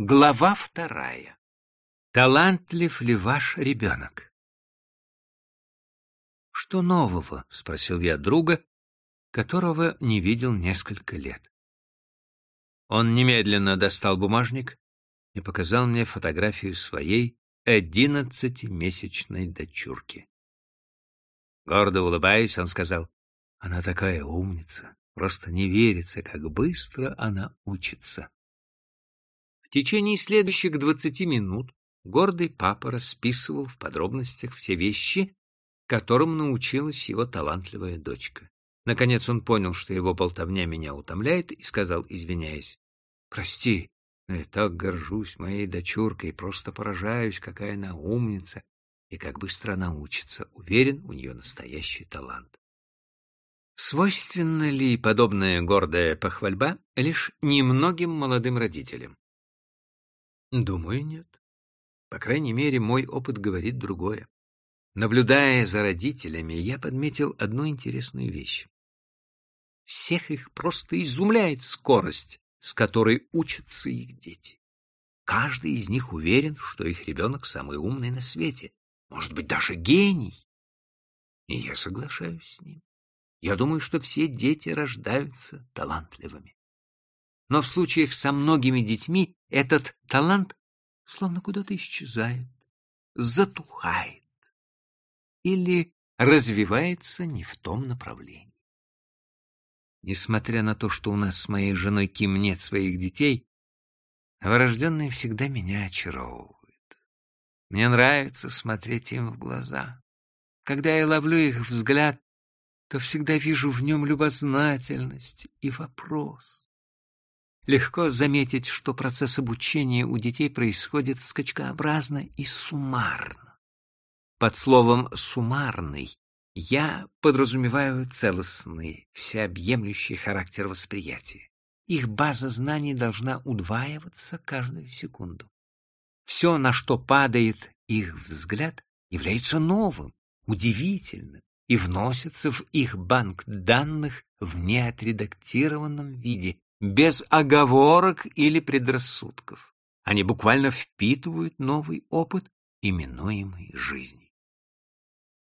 Глава вторая. Талантлив ли ваш ребенок? «Что нового?» — спросил я друга, которого не видел несколько лет. Он немедленно достал бумажник и показал мне фотографию своей одиннадцатимесячной дочурки. Гордо улыбаясь, он сказал, «Она такая умница, просто не верится, как быстро она учится». В течение следующих двадцати минут гордый папа расписывал в подробностях все вещи, которым научилась его талантливая дочка. Наконец он понял, что его болтовня меня утомляет, и сказал, извиняясь, «Прости, но я так горжусь моей дочуркой, просто поражаюсь, какая она умница и как быстро она учится. Уверен, у нее настоящий талант». Свойственна ли подобная гордая похвальба лишь немногим молодым родителям? Думаю, нет. По крайней мере, мой опыт говорит другое. Наблюдая за родителями, я подметил одну интересную вещь. Всех их просто изумляет скорость, с которой учатся их дети. Каждый из них уверен, что их ребенок самый умный на свете, может быть, даже гений. И я соглашаюсь с ним. Я думаю, что все дети рождаются талантливыми. Но в случаях со многими детьми этот талант словно куда-то исчезает, затухает или развивается не в том направлении. Несмотря на то, что у нас с моей женой Ким нет своих детей, новорожденные всегда меня очаровывают. Мне нравится смотреть им в глаза. Когда я ловлю их взгляд, то всегда вижу в нем любознательность и вопрос. Легко заметить, что процесс обучения у детей происходит скачкообразно и суммарно. Под словом «суммарный» я подразумеваю целостный, всеобъемлющий характер восприятия. Их база знаний должна удваиваться каждую секунду. Все, на что падает их взгляд, является новым, удивительным и вносится в их банк данных в неотредактированном виде, без оговорок или предрассудков. Они буквально впитывают новый опыт, именуемый жизнью.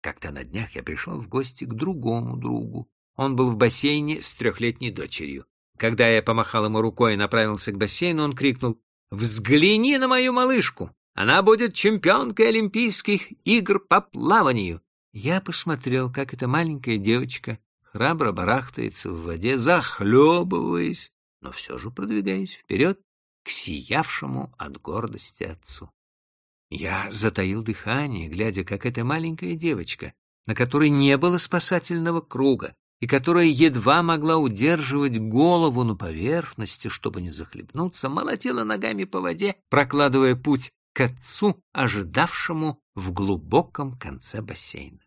Как-то на днях я пришел в гости к другому другу. Он был в бассейне с трехлетней дочерью. Когда я помахал ему рукой и направился к бассейну, он крикнул «Взгляни на мою малышку! Она будет чемпионкой Олимпийских игр по плаванию!» Я посмотрел, как эта маленькая девочка храбро барахтается в воде, захлебываясь но все же продвигаясь вперед к сиявшему от гордости отцу. Я затаил дыхание, глядя, как эта маленькая девочка, на которой не было спасательного круга, и которая едва могла удерживать голову на поверхности, чтобы не захлебнуться, молотила ногами по воде, прокладывая путь к отцу, ожидавшему в глубоком конце бассейна.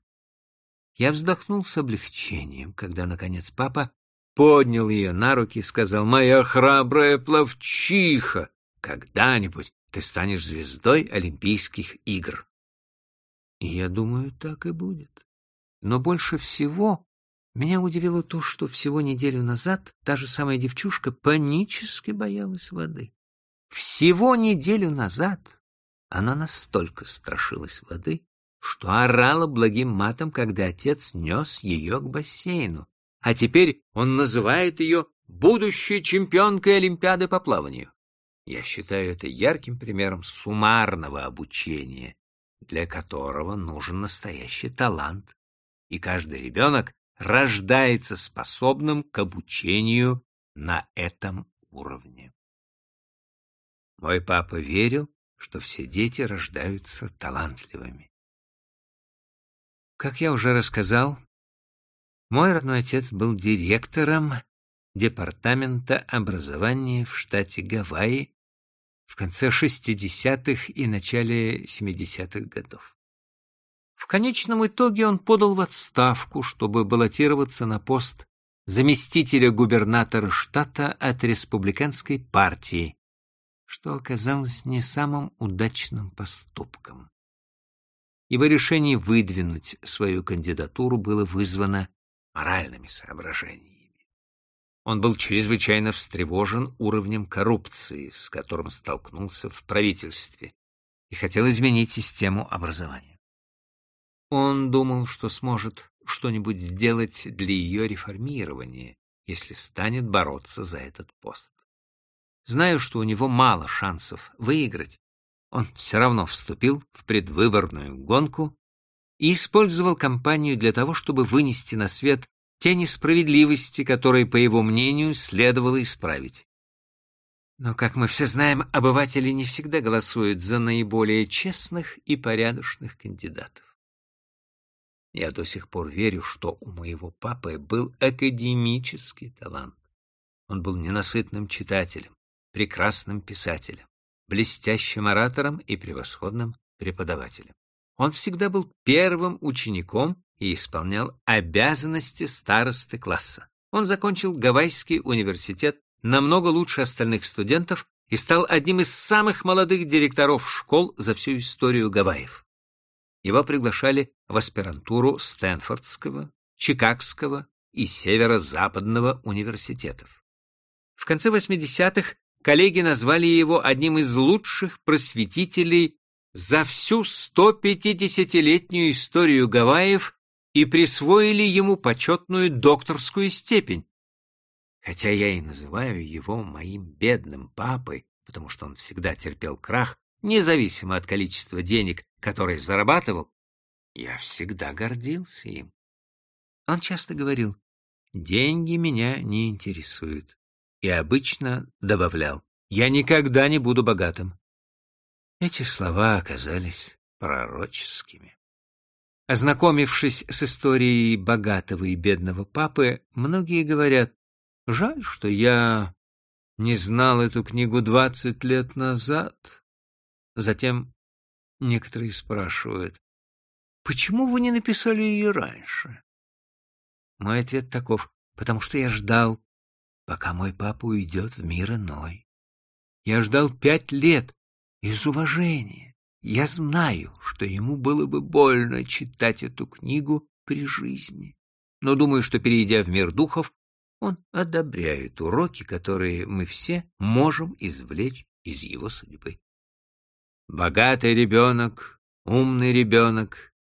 Я вздохнул с облегчением, когда, наконец, папа поднял ее на руки и сказал, «Моя храбрая пловчиха, когда-нибудь ты станешь звездой Олимпийских игр». И я думаю, так и будет. Но больше всего меня удивило то, что всего неделю назад та же самая девчушка панически боялась воды. Всего неделю назад она настолько страшилась воды, что орала благим матом, когда отец нес ее к бассейну, а теперь он называет ее будущей чемпионкой Олимпиады по плаванию. Я считаю это ярким примером суммарного обучения, для которого нужен настоящий талант, и каждый ребенок рождается способным к обучению на этом уровне. Мой папа верил, что все дети рождаются талантливыми. Как я уже рассказал, мой родной отец был директором Департамента образования в штате Гавайи в конце 60-х и начале 70-х годов. В конечном итоге он подал в отставку, чтобы баллотироваться на пост заместителя губернатора штата от республиканской партии, что оказалось не самым удачным поступком. Его решение выдвинуть свою кандидатуру было вызвано моральными соображениями. Он был чрезвычайно встревожен уровнем коррупции, с которым столкнулся в правительстве, и хотел изменить систему образования. Он думал, что сможет что-нибудь сделать для ее реформирования, если станет бороться за этот пост. Зная, что у него мало шансов выиграть, он все равно вступил в предвыборную гонку и использовал кампанию для того, чтобы вынести на свет те несправедливости, которые, по его мнению, следовало исправить. Но, как мы все знаем, обыватели не всегда голосуют за наиболее честных и порядочных кандидатов. Я до сих пор верю, что у моего папы был академический талант. Он был ненасытным читателем, прекрасным писателем, блестящим оратором и превосходным преподавателем. Он всегда был первым учеником и исполнял обязанности старосты класса. Он закончил Гавайский университет намного лучше остальных студентов и стал одним из самых молодых директоров школ за всю историю Гавайев. Его приглашали в аспирантуру Стэнфордского, Чикагского и Северо-Западного университетов. В конце 80-х коллеги назвали его одним из лучших просветителей за всю 150-летнюю историю Гавайев и присвоили ему почетную докторскую степень. Хотя я и называю его моим бедным папой, потому что он всегда терпел крах, независимо от количества денег, которые зарабатывал, я всегда гордился им. Он часто говорил, деньги меня не интересуют, и обычно добавлял, я никогда не буду богатым. Эти слова оказались пророческими. Ознакомившись с историей богатого и бедного папы, многие говорят, жаль, что я не знал эту книгу двадцать лет назад. Затем некоторые спрашивают, почему вы не написали ее раньше? Мой ответ таков, потому что я ждал, пока мой папа уйдет в мир иной. Я ждал пять лет, из уважения. Я знаю, что ему было бы больно читать эту книгу при жизни. Но думаю, что, перейдя в мир духов, он одобряет уроки, которые мы все можем извлечь из его судьбы. Богатый ребенок, умный ребенок.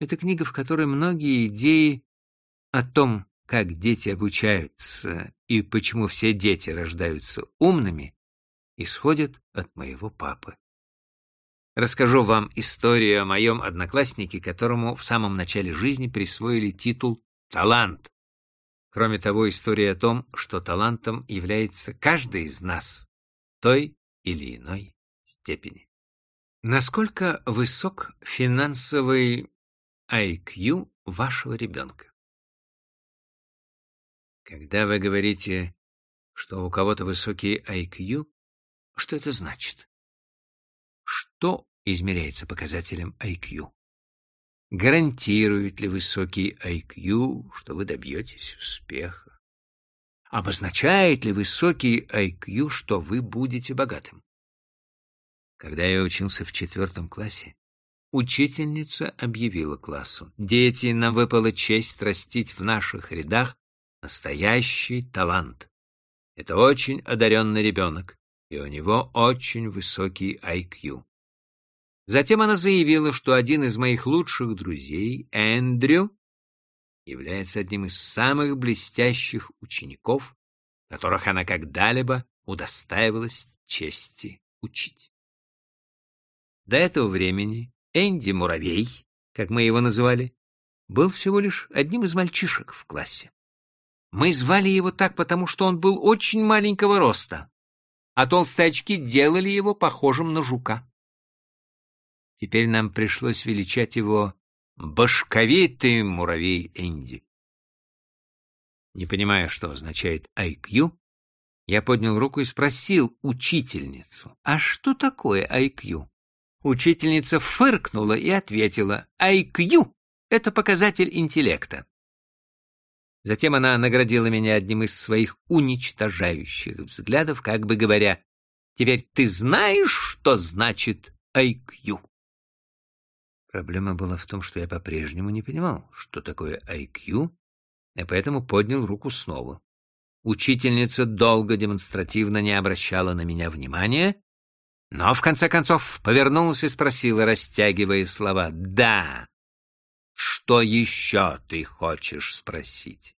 Это книга, в которой многие идеи о том, как дети обучаются и почему все дети рождаются умными, исходит от моего папы. Расскажу вам историю о моем однокласснике, которому в самом начале жизни присвоили титул «талант». Кроме того, история о том, что талантом является каждый из нас той или иной степени. Насколько высок финансовый IQ вашего ребенка? Когда вы говорите, что у кого-то высокий IQ, что это значит? Что измеряется показателем IQ? Гарантирует ли высокий IQ, что вы добьетесь успеха? Обозначает ли высокий IQ, что вы будете богатым? Когда я учился в четвертом классе, учительница объявила классу, «Дети, нам выпала честь растить в наших рядах настоящий талант. Это очень одаренный ребенок и у него очень высокий IQ. Затем она заявила, что один из моих лучших друзей, Эндрю, является одним из самых блестящих учеников, которых она когда-либо удостаивалась чести учить. До этого времени Энди Муравей, как мы его называли, был всего лишь одним из мальчишек в классе. Мы звали его так, потому что он был очень маленького роста, а толстые очки делали его похожим на жука. Теперь нам пришлось величать его башковитый муравей Энди. Не понимая, что означает IQ, я поднял руку и спросил учительницу, а что такое IQ? Учительница фыркнула и ответила, IQ — это показатель интеллекта. Затем она наградила меня одним из своих уничтожающих взглядов, как бы говоря, «Теперь ты знаешь, что значит IQ?» Проблема была в том, что я по-прежнему не понимал, что такое IQ, и поэтому поднял руку снова. Учительница долго демонстративно не обращала на меня внимания, но в конце концов повернулась и спросила, растягивая слова, «Да, что еще ты хочешь спросить?»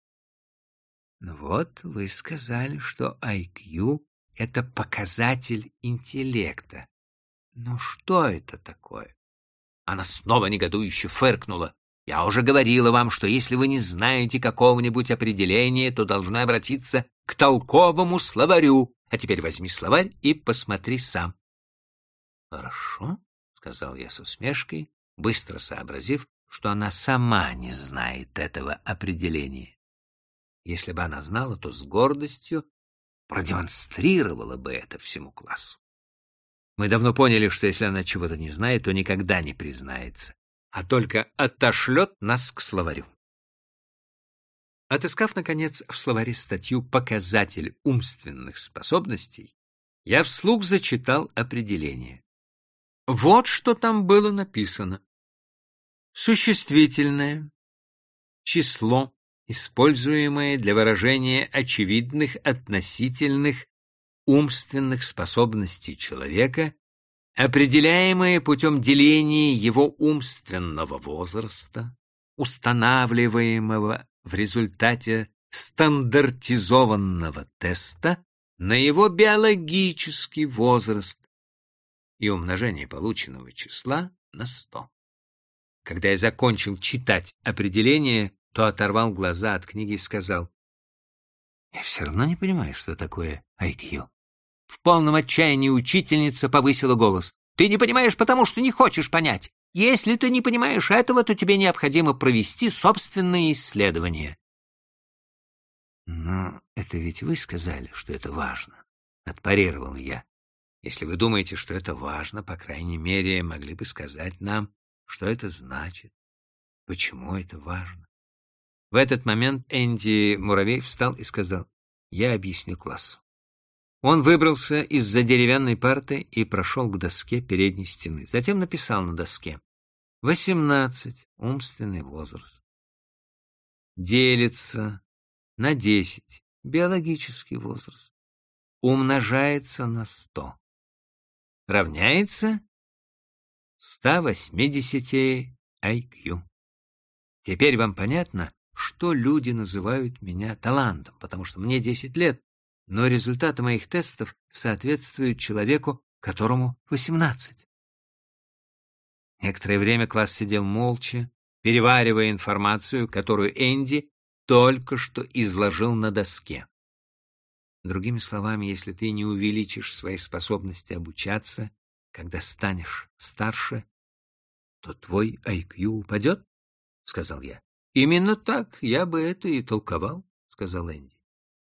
«Ну «Вот вы сказали, что IQ — это показатель интеллекта. Но что это такое?» Она снова негодующе фыркнула. Я уже говорила вам, что если вы не знаете какого-нибудь определения, то должны обратиться к толковому словарю. А теперь возьми словарь и посмотри сам. — Хорошо, — сказал я с усмешкой, быстро сообразив, что она сама не знает этого определения. Если бы она знала, то с гордостью продемонстрировала бы это всему классу. Мы давно поняли, что если она чего-то не знает, то никогда не признается а только отошлет нас к словарю. Отыскав, наконец, в словаре статью «Показатель умственных способностей», я вслух зачитал определение. Вот что там было написано. Существительное число, используемое для выражения очевидных относительных умственных способностей человека определяемые путем деления его умственного возраста, устанавливаемого в результате стандартизованного теста на его биологический возраст и умножение полученного числа на 100. Когда я закончил читать определение, то оторвал глаза от книги и сказал, «Я все равно не понимаю, что такое IQ». В полном отчаянии учительница повысила голос. «Ты не понимаешь, потому что не хочешь понять. Если ты не понимаешь этого, то тебе необходимо провести собственные исследования». «Но это ведь вы сказали, что это важно», — отпарировал я. «Если вы думаете, что это важно, по крайней мере, могли бы сказать нам, что это значит, почему это важно». В этот момент Энди Муравей встал и сказал, «Я объясню классу». Он выбрался из-за деревянной парты и прошел к доске передней стены. Затем написал на доске «Восемнадцать. Умственный возраст». Делится на десять. Биологический возраст. Умножается на сто. Равняется 180 IQ. Теперь вам понятно, что люди называют меня талантом, потому что мне 10 лет, но результаты моих тестов соответствуют человеку, которому 18. Некоторое время класс сидел молча, переваривая информацию, которую Энди только что изложил на доске. Другими словами, если ты не увеличишь свои способности обучаться, когда станешь старше, то твой IQ упадет, — сказал я. — Именно так я бы это и толковал, — сказал Энди.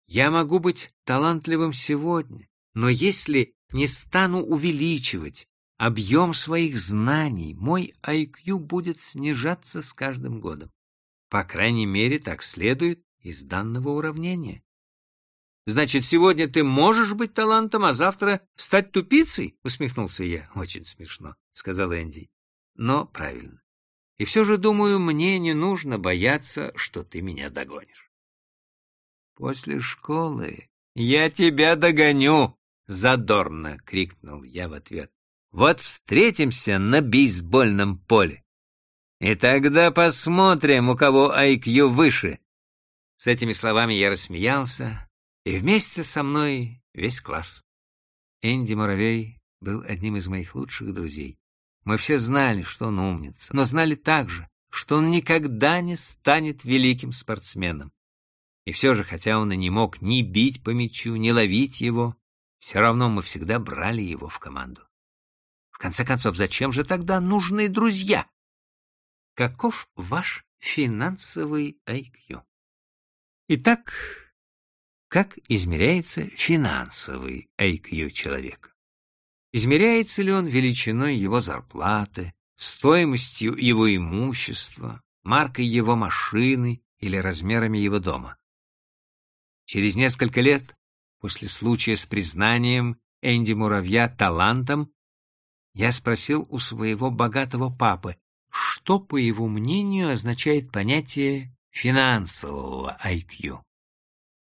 Я могу быть талантливым сегодня, но если не стану увеличивать объем своих знаний, мой IQ будет снижаться с каждым годом. По крайней мере, так следует из данного уравнения. Значит, сегодня ты можешь быть талантом, а завтра стать тупицей? Усмехнулся я. Очень смешно, сказал Энди. Но правильно. И все же, думаю, мне не нужно бояться, что ты меня догонишь. После школы я тебя догоню, задорно крикнул я в ответ. Вот встретимся на бейсбольном поле. И тогда посмотрим, у кого IQ выше. С этими словами я рассмеялся, и вместе со мной весь класс. Энди Муравей был одним из моих лучших друзей. Мы все знали, что он умница, но знали также, что он никогда не станет великим спортсменом. И все же, хотя он и не мог ни бить по мячу, ни ловить его, все равно мы всегда брали его в команду. В конце концов, зачем же тогда нужны друзья? Каков ваш финансовый IQ? Итак, как измеряется финансовый IQ человека? Измеряется ли он величиной его зарплаты, стоимостью его имущества, маркой его машины или размерами его дома? Через несколько лет, после случая с признанием Энди Муравья талантом, я спросил у своего богатого папы, что, по его мнению, означает понятие финансового IQ.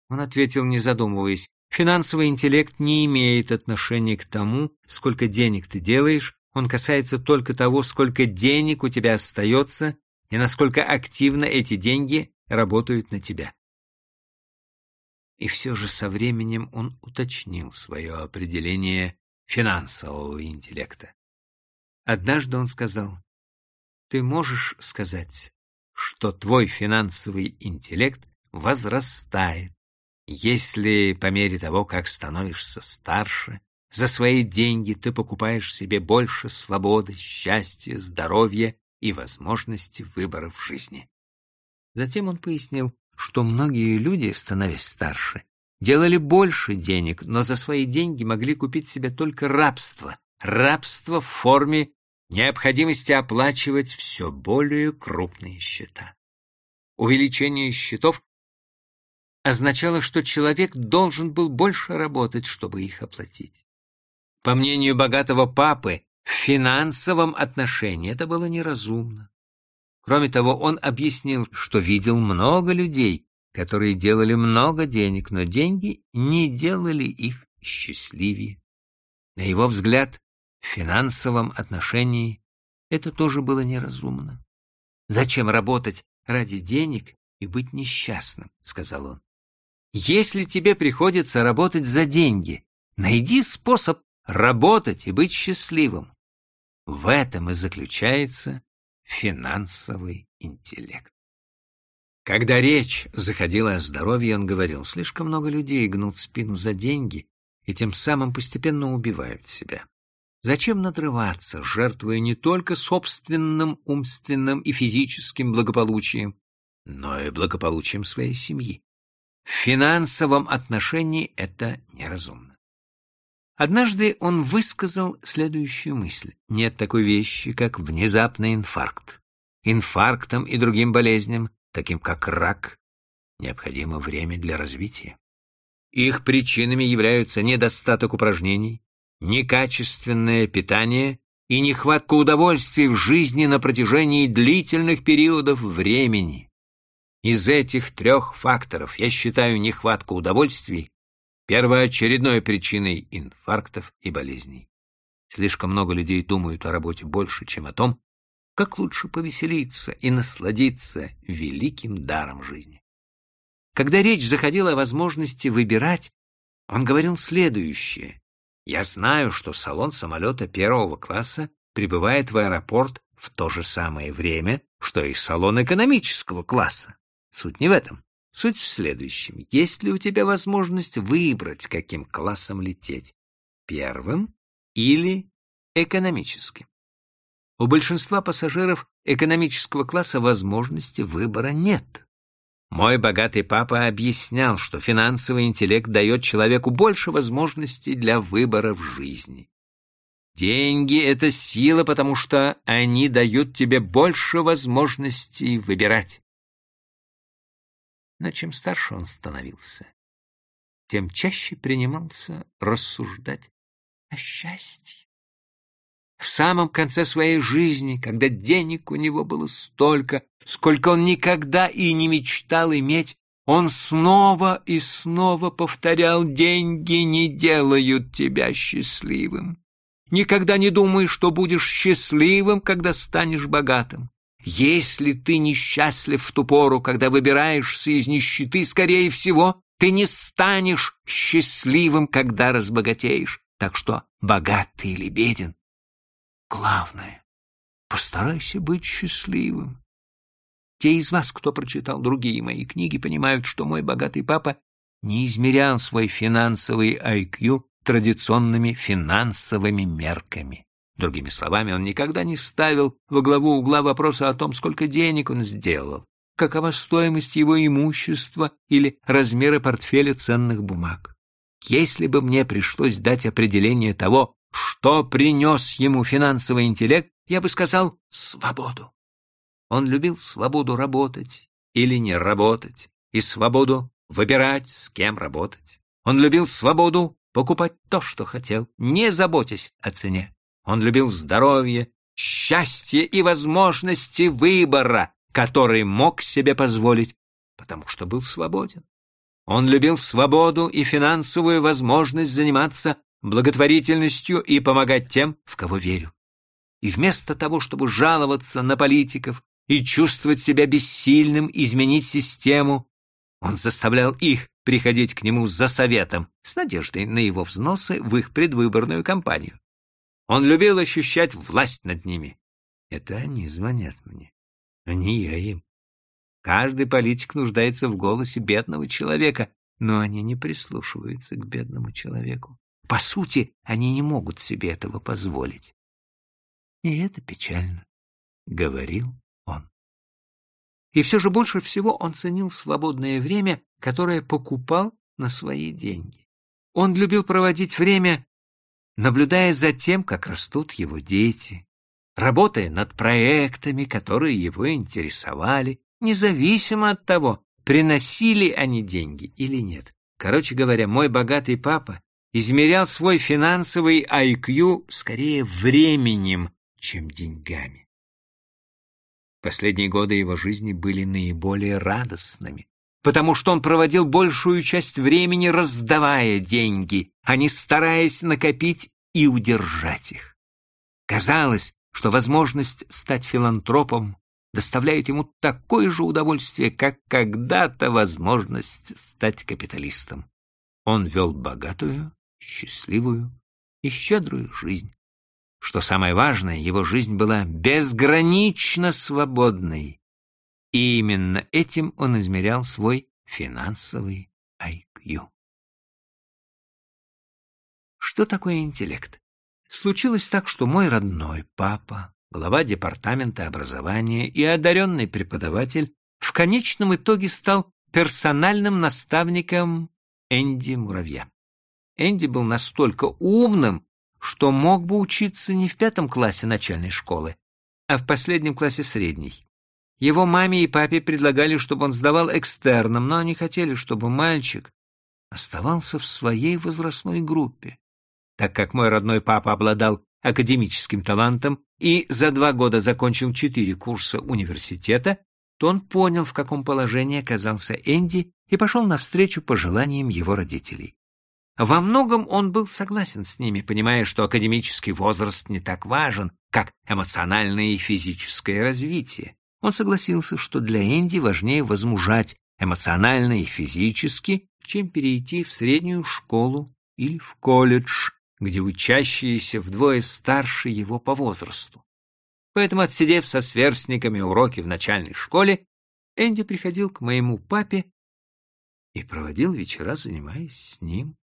Он ответил, не задумываясь, финансовый интеллект не имеет отношения к тому, сколько денег ты делаешь, он касается только того, сколько денег у тебя остается и насколько активно эти деньги работают на тебя. И все же со временем он уточнил свое определение финансового интеллекта. Однажды он сказал, «Ты можешь сказать, что твой финансовый интеллект возрастает, если по мере того, как становишься старше, за свои деньги ты покупаешь себе больше свободы, счастья, здоровья и возможности выбора в жизни». Затем он пояснил, что многие люди, становясь старше, делали больше денег, но за свои деньги могли купить себе только рабство. Рабство в форме необходимости оплачивать все более крупные счета. Увеличение счетов означало, что человек должен был больше работать, чтобы их оплатить. По мнению богатого папы, в финансовом отношении это было неразумно. Кроме того, он объяснил, что видел много людей, которые делали много денег, но деньги не делали их счастливее. На его взгляд, в финансовом отношении это тоже было неразумно. «Зачем работать ради денег и быть несчастным?» — сказал он. «Если тебе приходится работать за деньги, найди способ работать и быть счастливым. В этом и заключается финансовый интеллект. Когда речь заходила о здоровье, он говорил, слишком много людей гнут спину за деньги и тем самым постепенно убивают себя. Зачем надрываться, жертвуя не только собственным умственным и физическим благополучием, но и благополучием своей семьи? В финансовом отношении это неразумно. Однажды он высказал следующую мысль. Нет такой вещи, как внезапный инфаркт. Инфарктам и другим болезням, таким как рак, необходимо время для развития. Их причинами являются недостаток упражнений, некачественное питание и нехватка удовольствий в жизни на протяжении длительных периодов времени. Из этих трех факторов я считаю нехватку удовольствий первоочередной причиной инфарктов и болезней. Слишком много людей думают о работе больше, чем о том, как лучше повеселиться и насладиться великим даром жизни. Когда речь заходила о возможности выбирать, он говорил следующее. «Я знаю, что салон самолета первого класса прибывает в аэропорт в то же самое время, что и салон экономического класса. Суть не в этом. Суть в следующем. Есть ли у тебя возможность выбрать, каким классом лететь? Первым или экономическим? У большинства пассажиров экономического класса возможности выбора нет. Мой богатый папа объяснял, что финансовый интеллект дает человеку больше возможностей для выбора в жизни. Деньги — это сила, потому что они дают тебе больше возможностей выбирать. Но чем старше он становился, тем чаще принимался рассуждать о счастье. В самом конце своей жизни, когда денег у него было столько, сколько он никогда и не мечтал иметь, он снова и снова повторял «деньги не делают тебя счастливым». Никогда не думай, что будешь счастливым, когда станешь богатым. Если ты несчастлив в ту пору, когда выбираешься из нищеты, скорее всего, ты не станешь счастливым, когда разбогатеешь. Так что, богат ты или беден, главное — постарайся быть счастливым. Те из вас, кто прочитал другие мои книги, понимают, что мой богатый папа не измерял свой финансовый IQ традиционными финансовыми мерками. Другими словами, он никогда не ставил во главу угла вопроса о том, сколько денег он сделал, какова стоимость его имущества или размеры портфеля ценных бумаг. Если бы мне пришлось дать определение того, что принес ему финансовый интеллект, я бы сказал «свободу». Он любил свободу работать или не работать, и свободу выбирать, с кем работать. Он любил свободу покупать то, что хотел, не заботясь о цене. Он любил здоровье, счастье и возможности выбора, который мог себе позволить, потому что был свободен. Он любил свободу и финансовую возможность заниматься благотворительностью и помогать тем, в кого верил. И вместо того, чтобы жаловаться на политиков и чувствовать себя бессильным изменить систему, он заставлял их приходить к нему за советом с надеждой на его взносы в их предвыборную кампанию. Он любил ощущать власть над ними. Это они звонят мне, а не я им. Каждый политик нуждается в голосе бедного человека, но они не прислушиваются к бедному человеку. По сути, они не могут себе этого позволить. И это печально, — говорил он. И все же больше всего он ценил свободное время, которое покупал на свои деньги. Он любил проводить время, наблюдая за тем, как растут его дети, работая над проектами, которые его интересовали, независимо от того, приносили они деньги или нет. Короче говоря, мой богатый папа измерял свой финансовый IQ скорее временем, чем деньгами. Последние годы его жизни были наиболее радостными, потому что он проводил большую часть времени раздавая деньги, а не стараясь накопить и удержать их. Казалось, что возможность стать филантропом доставляет ему такое же удовольствие, как когда-то возможность стать капиталистом. Он вел богатую, счастливую и щедрую жизнь. Что самое важное, его жизнь была безгранично свободной. И именно этим он измерял свой финансовый IQ. Что такое интеллект? Случилось так, что мой родной папа, глава департамента образования и одаренный преподаватель, в конечном итоге стал персональным наставником Энди Муравья. Энди был настолько умным, что мог бы учиться не в пятом классе начальной школы, а в последнем классе средней. Его маме и папе предлагали, чтобы он сдавал экстерном, но они хотели, чтобы мальчик оставался в своей возрастной группе. Так как мой родной папа обладал академическим талантом и за два года закончил четыре курса университета, то он понял, в каком положении оказался Энди и пошел навстречу пожеланиям его родителей. Во многом он был согласен с ними, понимая, что академический возраст не так важен, как эмоциональное и физическое развитие. Он согласился, что для Энди важнее возмужать эмоционально и физически, чем перейти в среднюю школу или в колледж, где учащиеся вдвое старше его по возрасту. Поэтому, отсидев со сверстниками уроки в начальной школе, Энди приходил к моему папе и проводил вечера, занимаясь с ним.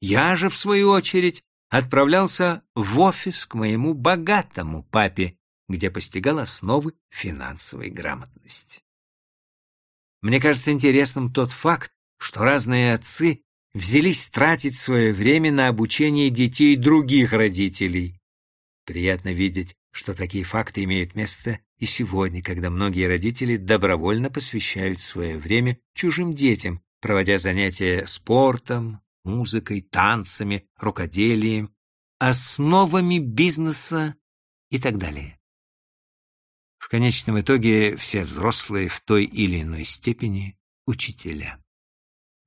Я же, в свою очередь, отправлялся в офис к моему богатому папе, где постигал основы финансовой грамотности. Мне кажется интересным тот факт, что разные отцы взялись тратить свое время на обучение детей других родителей. Приятно видеть, что такие факты имеют место и сегодня, когда многие родители добровольно посвящают свое время чужим детям, проводя занятия спортом, музыкой, танцами, рукоделием, основами бизнеса и так далее. Конечном итоге все взрослые в той или иной степени учителя.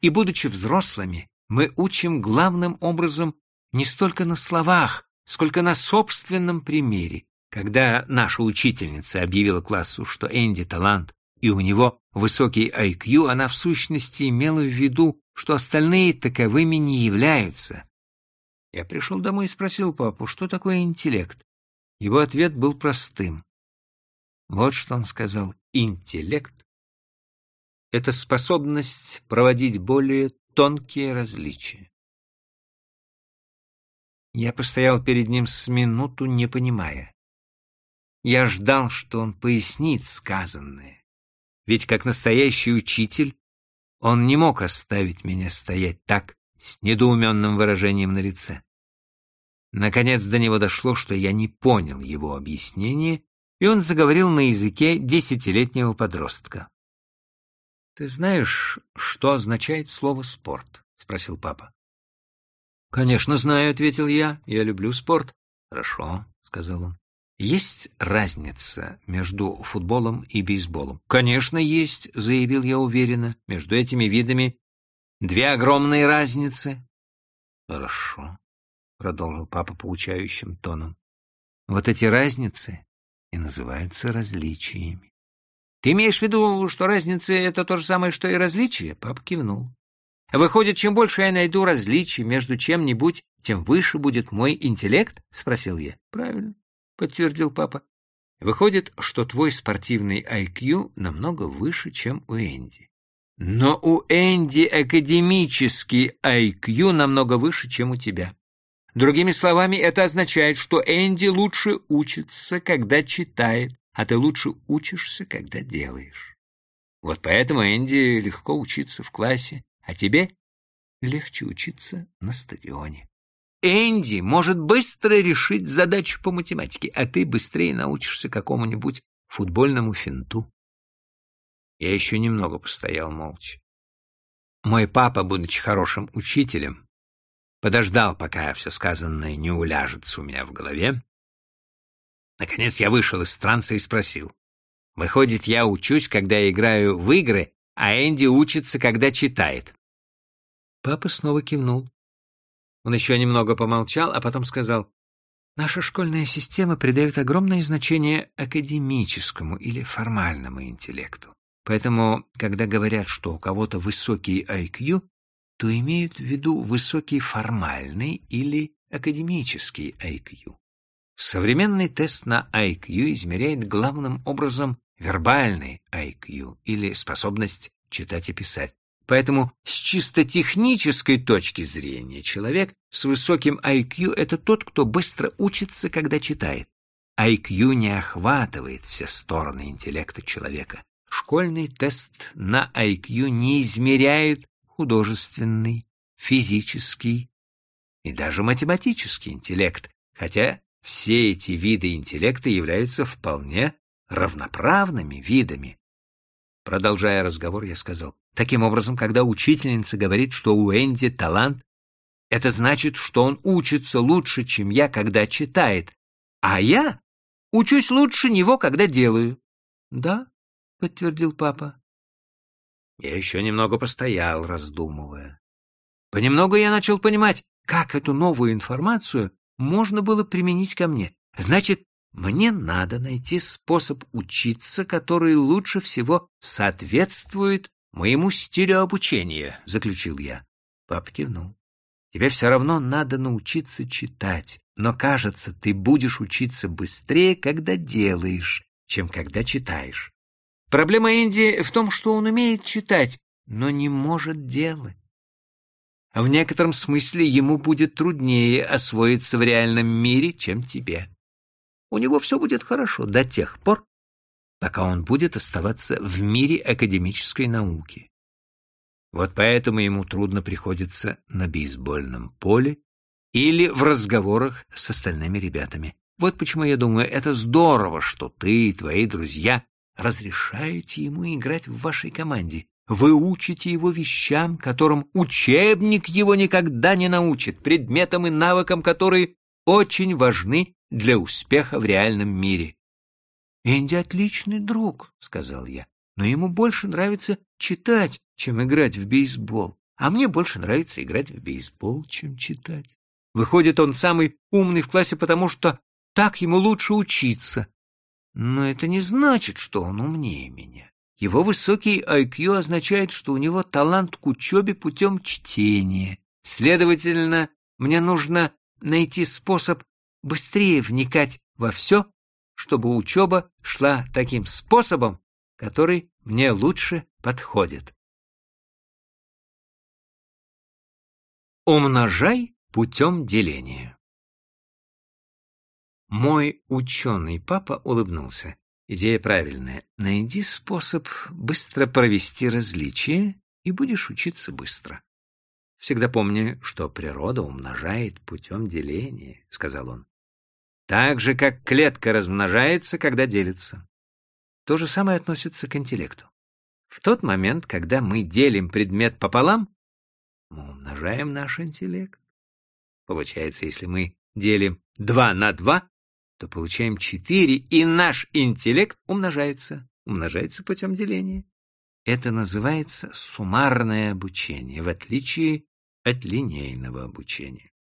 И будучи взрослыми, мы учим главным образом не столько на словах, сколько на собственном примере. Когда наша учительница объявила классу, что Энди талант и у него высокий IQ, она в сущности имела в виду что остальные таковыми не являются. Я пришел домой и спросил папу, что такое интеллект. Его ответ был простым. Вот что он сказал. Интеллект — это способность проводить более тонкие различия. Я постоял перед ним с минуту, не понимая. Я ждал, что он пояснит сказанное. Ведь как настоящий учитель он не мог оставить меня стоять так, с недоуменным выражением на лице. Наконец до него дошло, что я не понял его объяснения, и он заговорил на языке десятилетнего подростка. — Ты знаешь, что означает слово «спорт»? — спросил папа. — Конечно, знаю, — ответил я. — Я люблю спорт. — Хорошо, — сказал он. Есть разница между футболом и бейсболом? Конечно, есть, заявил я уверенно. Между этими видами Две огромные разницы. Хорошо, продолжил папа поучающим тоном. Вот эти разницы и называются различиями. Ты имеешь в виду, что разницы — это то же самое, что и различия? Папа кивнул. Выходит, чем больше я найду различий между чем-нибудь, тем выше будет мой интеллект? Спросил я. Правильно, подтвердил папа. Выходит, что твой спортивный IQ намного выше, чем у Энди. Но у Энди академический IQ намного выше, чем у тебя. Другими словами, это означает, что Энди лучше учится, когда читает, а ты лучше учишься, когда делаешь. Вот поэтому Энди легко учиться в классе, а тебе легче учиться на стадионе. Энди может быстро решить задачу по математике, а ты быстрее научишься какому-нибудь футбольному финту. Я еще немного постоял молча. Мой папа, будучи хорошим учителем, подождал, пока все сказанное не уляжется у меня в голове. Наконец я вышел из транса и спросил. Выходит, я учусь, когда играю в игры, а Энди учится, когда читает. Папа снова кивнул. Он еще немного помолчал, а потом сказал, «Наша школьная система придает огромное значение академическому или формальному интеллекту. Поэтому, когда говорят, что у кого-то высокий IQ, то имеют в виду высокий формальный или академический IQ. Современный тест на IQ измеряет главным образом вербальный IQ или способность читать и писать. Поэтому с чисто технической точки зрения человек с высоким IQ — это тот, кто быстро учится, когда читает. IQ не охватывает все стороны интеллекта человека. Школьный тест на IQ не измеряет художественный, физический и даже математический интеллект, хотя все эти виды интеллекта являются вполне равноправными видами. Продолжая разговор, я сказал, таким образом, когда учительница говорит, что у Энди талант, это значит, что он учится лучше, чем я, когда читает, а я учусь лучше него, когда делаю. — Да, — подтвердил папа. Я еще немного постоял, раздумывая. Понемногу я начал понимать, как эту новую информацию можно было применить ко мне. Значит, мне надо найти способ учиться, который лучше всего соответствует моему стилю обучения, — заключил я. Папа кивнул. Тебе все равно надо научиться читать, но, кажется, ты будешь учиться быстрее, когда делаешь, чем когда читаешь. Проблема Энди в том, что он умеет читать, но не может делать. А в некотором смысле ему будет труднее освоиться в реальном мире, чем тебе. У него все будет хорошо до тех пор, пока он будет оставаться в мире академической науки. Вот поэтому ему трудно приходится на бейсбольном поле или в разговорах с остальными ребятами. Вот почему я думаю, это здорово, что ты и твои друзья разрешаете ему играть в вашей команде. Вы учите его вещам, которым учебник его никогда не научит, предметам и навыкам, которые очень важны для успеха в реальном мире. «Энди отличный друг», — сказал я, — «но ему больше нравится читать, чем играть в бейсбол. А мне больше нравится играть в бейсбол, чем читать. Выходит, он самый умный в классе, потому что так ему лучше учиться. Но это не значит, что он умнее меня. Его высокий IQ означает, что у него талант к учебе путем чтения. Следовательно, мне нужно найти способ быстрее вникать во все, чтобы учеба шла таким способом, который мне лучше подходит. Умножай путем деления. Мой ученый папа улыбнулся. Идея правильная. Найди способ быстро провести различия, и будешь учиться быстро. Всегда помни, что природа умножает путем деления, — сказал он. Так же, как клетка размножается, когда делится. То же самое относится к интеллекту. В тот момент, когда мы делим предмет пополам, мы умножаем наш интеллект. Получается, если мы делим 2 на 2, то получаем 4, и наш интеллект умножается. Умножается путем деления. Это называется суммарное обучение, в отличие от линейного обучения.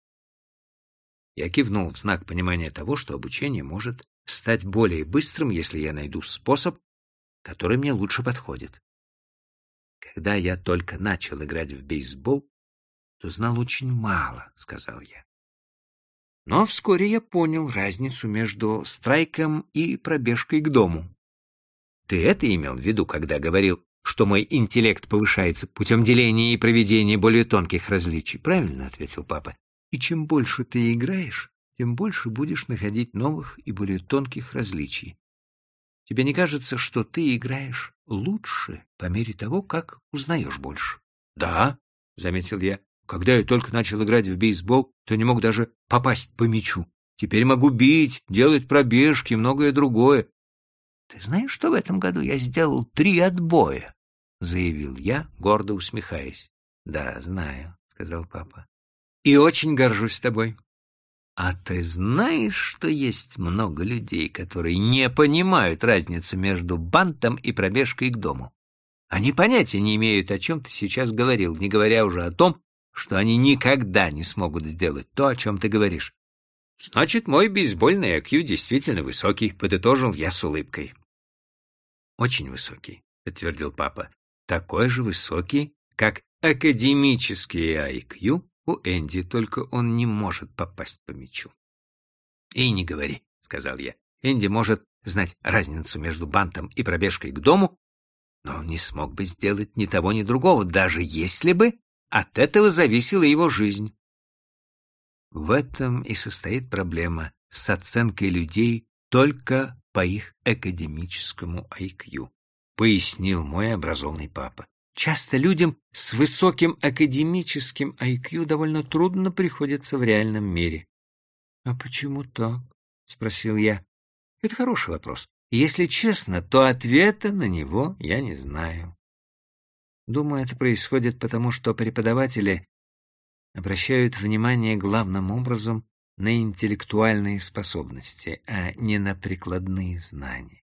Я кивнул в знак понимания того, что обучение может стать более быстрым, если я найду способ, который мне лучше подходит. Когда я только начал играть в бейсбол, то знал очень мало, — сказал я. Но вскоре я понял разницу между страйком и пробежкой к дому. Ты это имел в виду, когда говорил, что мой интеллект повышается путем деления и проведения более тонких различий? Правильно, — ответил папа. И чем больше ты играешь, тем больше будешь находить новых и более тонких различий. Тебе не кажется, что ты играешь лучше по мере того, как узнаешь больше? — Да, — заметил я. Когда я только начал играть в бейсбол, то не мог даже попасть по мячу. Теперь могу бить, делать пробежки и многое другое. — Ты знаешь, что в этом году я сделал три отбоя? — заявил я, гордо усмехаясь. — Да, знаю, — сказал папа. — И очень горжусь тобой. А ты знаешь, что есть много людей, которые не понимают разницу между бантом и пробежкой к дому? Они понятия не имеют, о чем ты сейчас говорил, не говоря уже о том, что они никогда не смогут сделать то, о чем ты говоришь. Значит, мой бейсбольный IQ действительно высокий, подытожил я с улыбкой. Очень высокий, подтвердил папа. Такой же высокий, как академический IQ у Энди, только он не может попасть по мячу. — И не говори, — сказал я. Энди может знать разницу между бантом и пробежкой к дому, но он не смог бы сделать ни того, ни другого, даже если бы от этого зависела его жизнь. В этом и состоит проблема с оценкой людей только по их академическому IQ, пояснил мой образованный папа. Часто людям с высоким академическим IQ довольно трудно приходится в реальном мире. — А почему так? — спросил я. — Это хороший вопрос. Если честно, то ответа на него я не знаю. Думаю, это происходит потому, что преподаватели обращают внимание главным образом на интеллектуальные способности, а не на прикладные знания.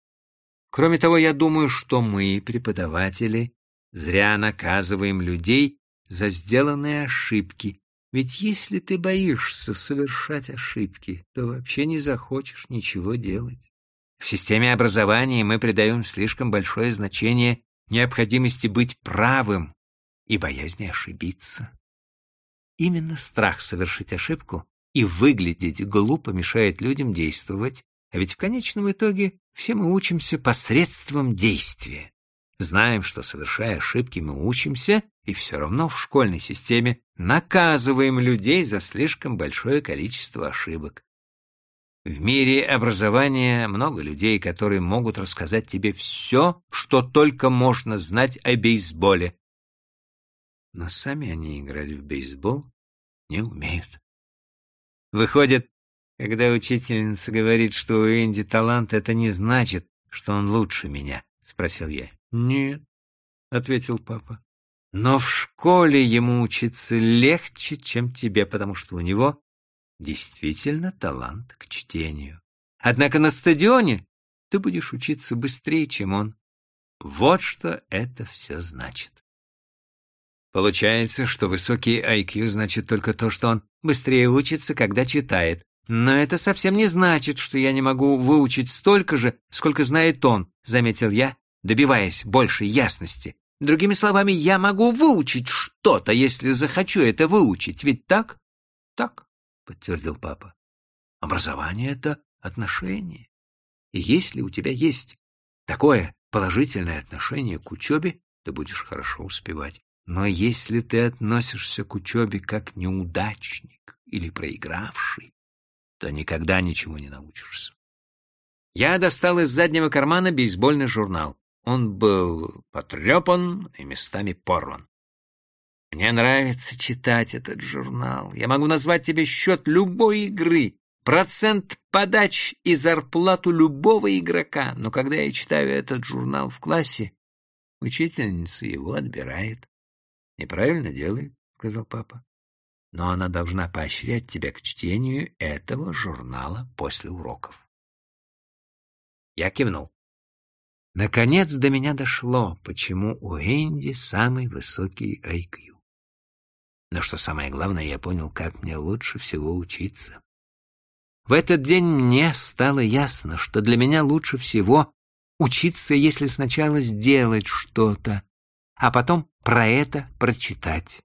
Кроме того, я думаю, что мы, преподаватели, Зря наказываем людей за сделанные ошибки. Ведь если ты боишься совершать ошибки, то вообще не захочешь ничего делать. В системе образования мы придаем слишком большое значение необходимости быть правым и боязни ошибиться. Именно страх совершить ошибку и выглядеть глупо мешает людям действовать, а ведь в конечном итоге все мы учимся посредством действия. Знаем, что, совершая ошибки, мы учимся, и все равно в школьной системе наказываем людей за слишком большое количество ошибок. В мире образования много людей, которые могут рассказать тебе все, что только можно знать о бейсболе. Но сами они играть в бейсбол не умеют. Выходит, когда учительница говорит, что у Энди талант, это не значит, что он лучше меня, — спросил я. «Нет», — ответил папа. «Но в школе ему учиться легче, чем тебе, потому что у него действительно талант к чтению. Однако на стадионе ты будешь учиться быстрее, чем он. Вот что это все значит». Получается, что высокий IQ значит только то, что он быстрее учится, когда читает. Но это совсем не значит, что я не могу выучить столько же, сколько знает он, заметил я, добиваясь большей ясности. Другими словами, я могу выучить что-то, если захочу это выучить. Ведь так? Так, подтвердил папа. Образование — это отношение. И если у тебя есть такое положительное отношение к учебе, ты будешь хорошо успевать. Но если ты относишься к учебе как неудачник или проигравший, то никогда ничего не научишься. Я достал из заднего кармана бейсбольный журнал. Он был потрепан и местами порван. Мне нравится читать этот журнал. Я могу назвать тебе счет любой игры, процент подач и зарплату любого игрока. Но когда я читаю этот журнал в классе, учительница его отбирает. — Неправильно делает, — сказал папа. — Но она должна поощрять тебя к чтению этого журнала после уроков. Я кивнул. Наконец до меня дошло, почему у Энди самый высокий IQ. Но что самое главное, я понял, как мне лучше всего учиться. В этот день мне стало ясно, что для меня лучше всего учиться, если сначала сделать что-то, а потом про это прочитать.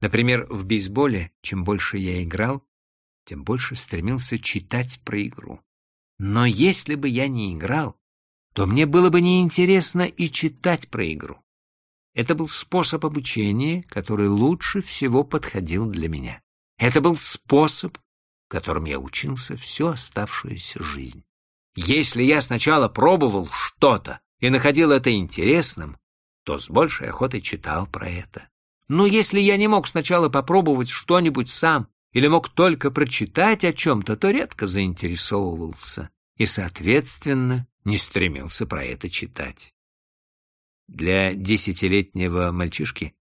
Например, в бейсболе, чем больше я играл, тем больше стремился читать про игру. Но если бы я не играл, то мне было бы неинтересно и читать про игру. Это был способ обучения, который лучше всего подходил для меня. Это был способ, которым я учился всю оставшуюся жизнь. Если я сначала пробовал что-то и находил это интересным, то с большей охотой читал про это. Но если я не мог сначала попробовать что-нибудь сам или мог только прочитать о чем-то, то редко заинтересовывался и, соответственно, не стремился про это читать. Для десятилетнего мальчишки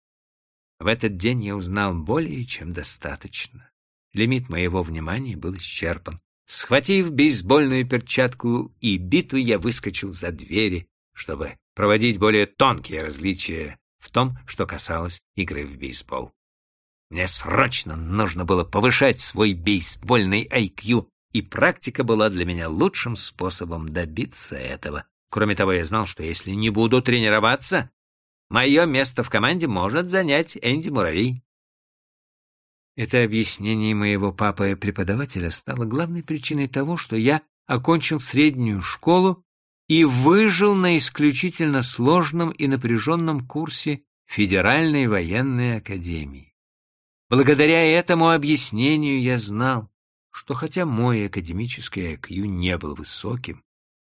в этот день я узнал более чем достаточно. Лимит моего внимания был исчерпан. Схватив бейсбольную перчатку и биту, я выскочил за двери, чтобы проводить более тонкие различия в том, что касалось игры в бейсбол. Мне срочно нужно было повышать свой бейсбольный IQ, и практика была для меня лучшим способом добиться этого. Кроме того, я знал, что если не буду тренироваться, мое место в команде может занять Энди Муравей. Это объяснение моего папы-преподавателя стало главной причиной того, что я окончил среднюю школу и выжил на исключительно сложном и напряженном курсе Федеральной военной академии. Благодаря этому объяснению я знал, что хотя мой академический IQ не был высоким,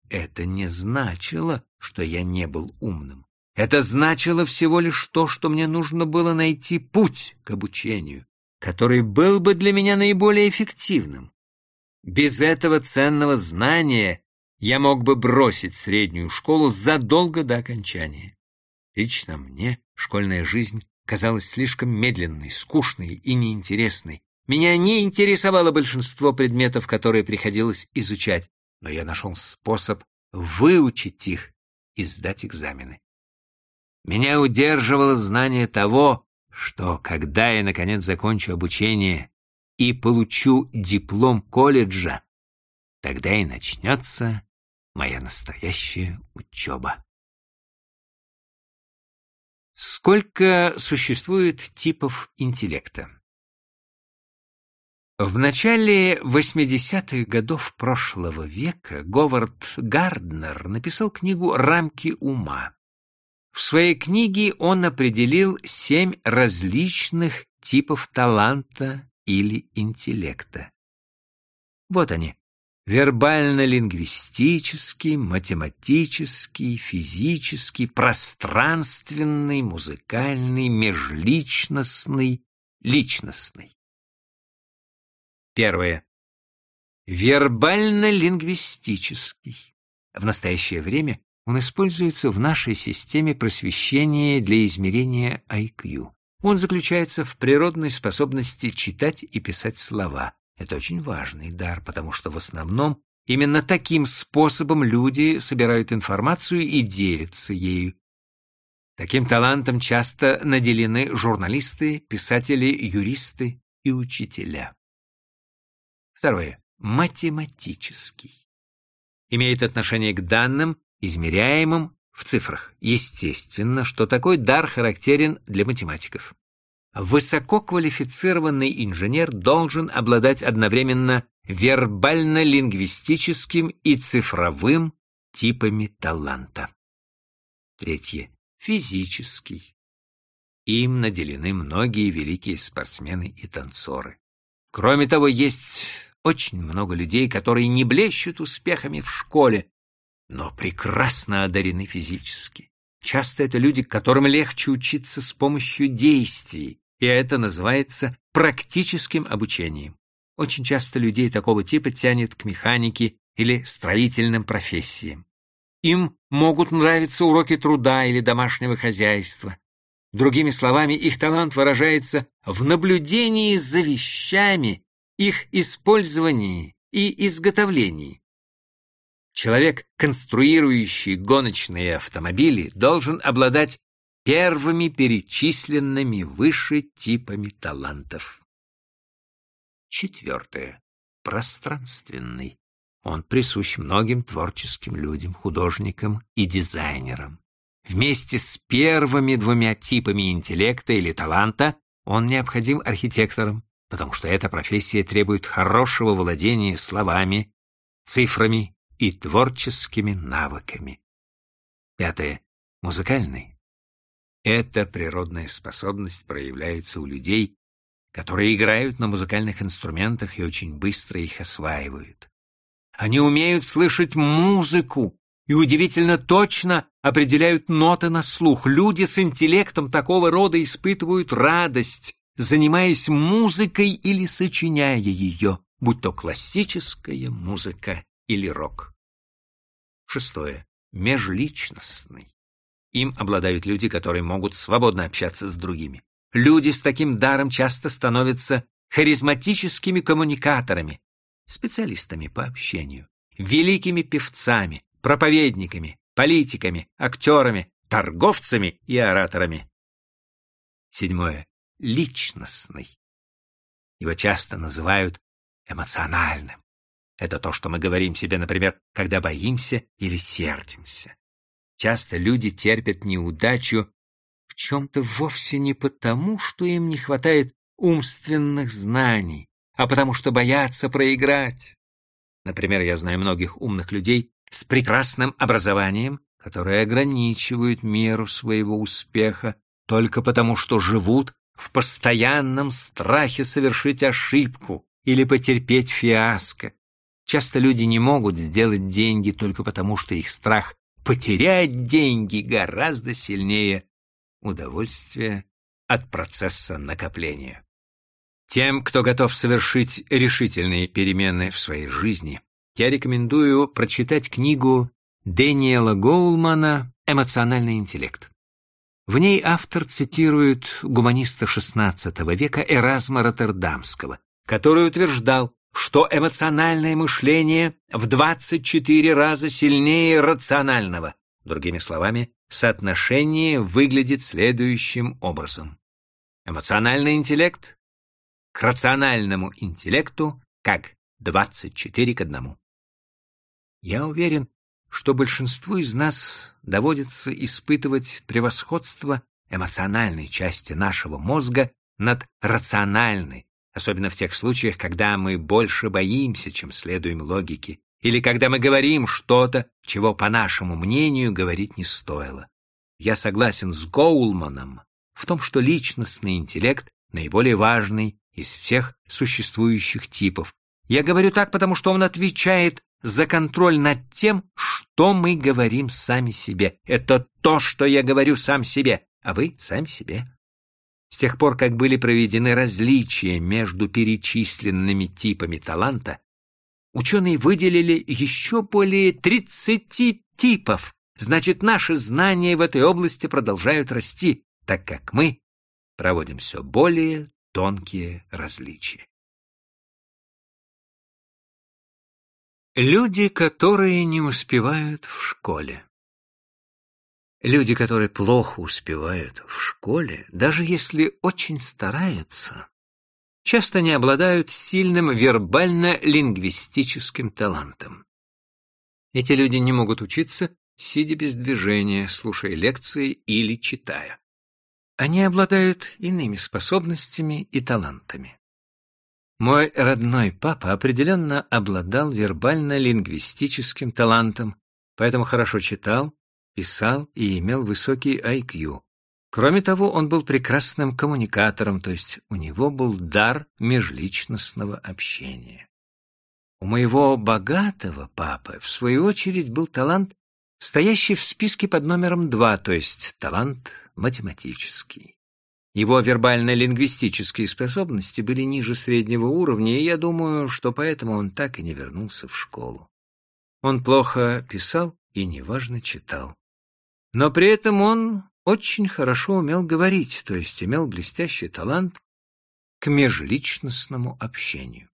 это не значило, что я не был умным. Это значило всего лишь то, что мне нужно было найти путь к обучению, который был бы для меня наиболее эффективным. Без этого ценного знания я мог бы бросить среднюю школу задолго до окончания. Лично мне школьная жизнь казалась слишком медленной, скучной и неинтересной. Меня не интересовало большинство предметов, которые приходилось изучать, но я нашел способ выучить их и сдать экзамены. Меня удерживало знание того, что когда я, наконец, закончу обучение и получу диплом колледжа, тогда и начнется моя настоящая учеба. Сколько существует типов интеллекта? В начале 80-х годов прошлого века Говард Гарднер написал книгу «Рамки ума». В своей книге он определил семь различных типов таланта или интеллекта. Вот они. Вербально-лингвистический, математический, физический, пространственный, музыкальный, межличностный, личностный. Первое. Вербально-лингвистический. В настоящее время он используется в нашей системе просвещения для измерения IQ. Он заключается в природной способности читать и писать слова. Это очень важный дар, потому что в основном именно таким способом люди собирают информацию и делятся ею. Таким талантом часто наделены журналисты, писатели, юристы и учителя. Второе. Математический. Имеет отношение к данным измеряемым в цифрах. Естественно, что такой дар характерен для математиков. Высококвалифицированный инженер должен обладать одновременно вербально-лингвистическим и цифровым типами таланта. Третье. Физический. Им наделены многие великие спортсмены и танцоры. Кроме того, есть очень много людей, которые не блещут успехами в школе, но прекрасно одарены физически. Часто это люди, которым легче учиться с помощью действий, и это называется практическим обучением. Очень часто людей такого типа тянет к механике или строительным профессиям. Им могут нравиться уроки труда или домашнего хозяйства. Другими словами, их талант выражается в наблюдении за вещами, их использовании и изготовлении. Человек, конструирующий гоночные автомобили, должен обладать первыми перечисленными выше типами талантов. Четвертое. Пространственный. Он присущ многим творческим людям, художникам и дизайнерам. Вместе с первыми двумя типами интеллекта или таланта он необходим архитекторам, потому что эта профессия требует хорошего владения словами, цифрами и творческими навыками. Пятое. Музыкальный. Эта природная способность проявляется у людей, которые играют на музыкальных инструментах и очень быстро их осваивают. Они умеют слышать музыку и удивительно точно определяют ноты на слух. Люди с интеллектом такого рода испытывают радость, занимаясь музыкой или сочиняя ее, будь то классическая музыка или рок. Шестое. Межличностный. Им обладают люди, которые могут свободно общаться с другими. Люди с таким даром часто становятся харизматическими коммуникаторами, специалистами по общению, великими певцами, проповедниками, политиками, актерами, торговцами и ораторами. Седьмое. Личностный. Его часто называют эмоциональным. Это то, что мы говорим себе, например, когда боимся или сердимся. Часто люди терпят неудачу в чем-то вовсе не потому, что им не хватает умственных знаний, а потому что боятся проиграть. Например, я знаю многих умных людей с прекрасным образованием, которые ограничивают меру своего успеха только потому, что живут в постоянном страхе совершить ошибку или потерпеть фиаско. Часто люди не могут сделать деньги только потому, что их страх потерять деньги гораздо сильнее удовольствия от процесса накопления. Тем, кто готов совершить решительные перемены в своей жизни, я рекомендую прочитать книгу Дэниела Гоулмана «Эмоциональный интеллект». В ней автор цитирует гуманиста XVI века Эразма Роттердамского, который утверждал, что эмоциональное мышление в 24 раза сильнее рационального. Другими словами, соотношение выглядит следующим образом. Эмоциональный интеллект к рациональному интеллекту как 24 к 1. Я уверен, что большинству из нас доводится испытывать превосходство эмоциональной части нашего мозга над рациональной, особенно в тех случаях, когда мы больше боимся, чем следуем логике, или когда мы говорим что-то, чего, по нашему мнению, говорить не стоило. Я согласен с Гоулманом в том, что личностный интеллект наиболее важный из всех существующих типов. Я говорю так, потому что он отвечает за контроль над тем, что мы говорим сами себе. Это то, что я говорю сам себе, а вы сами себе. С тех пор, как были проведены различия между перечисленными типами таланта, ученые выделили еще более 30 типов. Значит, наши знания в этой области продолжают расти, так как мы проводим все более тонкие различия. Люди, которые не успевают в школе. Люди, которые плохо успевают в школе, даже если очень стараются, часто не обладают сильным вербально-лингвистическим талантом. Эти люди не могут учиться, сидя без движения, слушая лекции или читая. Они обладают иными способностями и талантами. Мой родной папа определенно обладал вербально-лингвистическим талантом, поэтому хорошо читал, писал и имел высокий IQ. Кроме того, он был прекрасным коммуникатором, то есть у него был дар межличностного общения. У моего богатого папы, в свою очередь, был талант, стоящий в списке под номером два, то есть талант математический. Его вербально-лингвистические способности были ниже среднего уровня, и я думаю, что поэтому он так и не вернулся в школу. Он плохо писал и неважно читал. Но при этом он очень хорошо умел говорить, то есть имел блестящий талант к межличностному общению.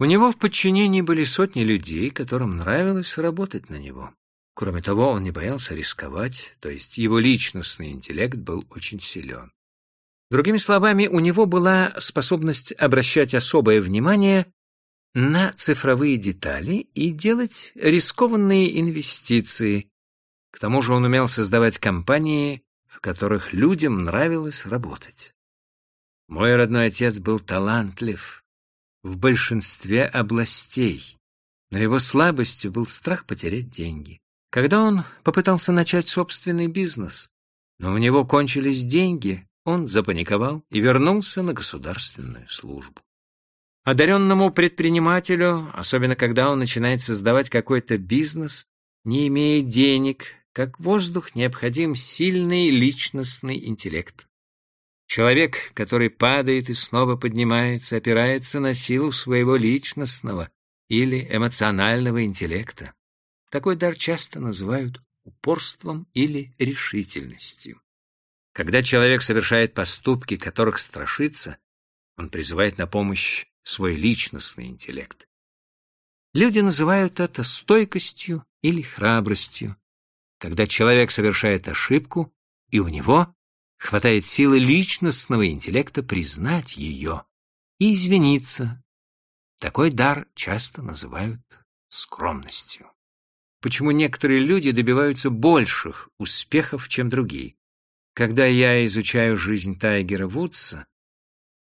У него в подчинении были сотни людей, которым нравилось работать на него. Кроме того, он не боялся рисковать, то есть его личностный интеллект был очень силен. Другими словами, у него была способность обращать особое внимание на цифровые детали и делать рискованные инвестиции. К тому же он умел создавать компании, в которых людям нравилось работать. Мой родной отец был талантлив в большинстве областей, но его слабостью был страх потерять деньги. Когда он попытался начать собственный бизнес, но у него кончились деньги, он запаниковал и вернулся на государственную службу. Одаренному предпринимателю, особенно когда он начинает создавать какой-то бизнес, не имея денег, как воздух, необходим сильный личностный интеллект. Человек, который падает и снова поднимается, опирается на силу своего личностного или эмоционального интеллекта. Такой дар часто называют упорством или решительностью. Когда человек совершает поступки, которых страшится, он призывает на помощь свой личностный интеллект. Люди называют это стойкостью или храбростью. Когда человек совершает ошибку, и у него хватает силы личностного интеллекта признать ее и извиниться. Такой дар часто называют скромностью почему некоторые люди добиваются больших успехов, чем другие. Когда я изучаю жизнь Тайгера Вудса,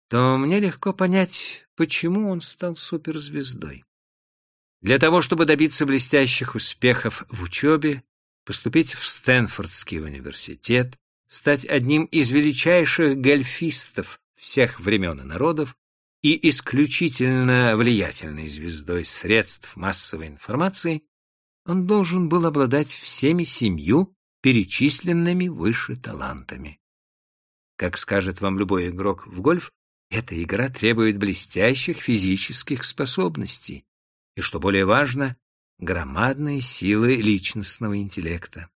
то мне легко понять, почему он стал суперзвездой. Для того, чтобы добиться блестящих успехов в учебе, поступить в Стэнфордский университет, стать одним из величайших гольфистов всех времен и народов и исключительно влиятельной звездой средств массовой информации, он должен был обладать всеми семью перечисленными выше талантами. Как скажет вам любой игрок в гольф, эта игра требует блестящих физических способностей и, что более важно, громадной силы личностного интеллекта.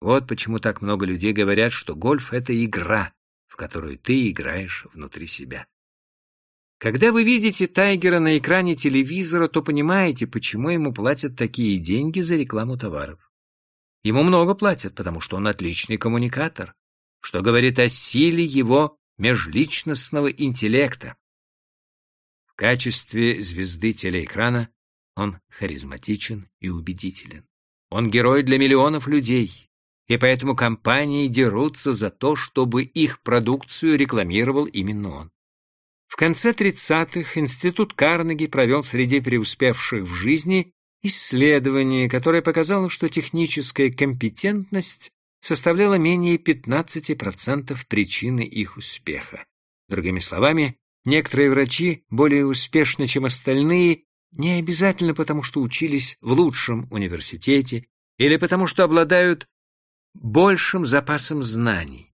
Вот почему так много людей говорят, что гольф — это игра, в которую ты играешь внутри себя. Когда вы видите Тайгера на экране телевизора, то понимаете, почему ему платят такие деньги за рекламу товаров. Ему много платят, потому что он отличный коммуникатор, что говорит о силе его межличностного интеллекта. В качестве звезды телеэкрана он харизматичен и убедителен. Он герой для миллионов людей, и поэтому компании дерутся за то, чтобы их продукцию рекламировал именно он. В конце 30-х Институт Карнеги провел среди преуспевших в жизни исследование, которое показало, что техническая компетентность составляла менее 15% причины их успеха. Другими словами, некоторые врачи более успешны, чем остальные, не обязательно потому, что учились в лучшем университете или потому, что обладают большим запасом знаний.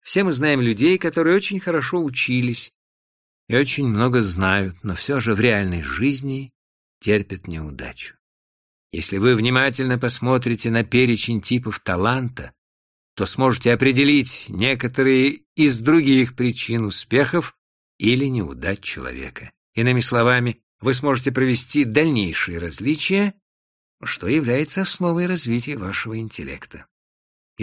Все мы знаем людей, которые очень хорошо учились, и очень много знают, но все же в реальной жизни терпят неудачу. Если вы внимательно посмотрите на перечень типов таланта, то сможете определить некоторые из других причин успехов или неудач человека. Иными словами, вы сможете провести дальнейшие различия, что является основой развития вашего интеллекта.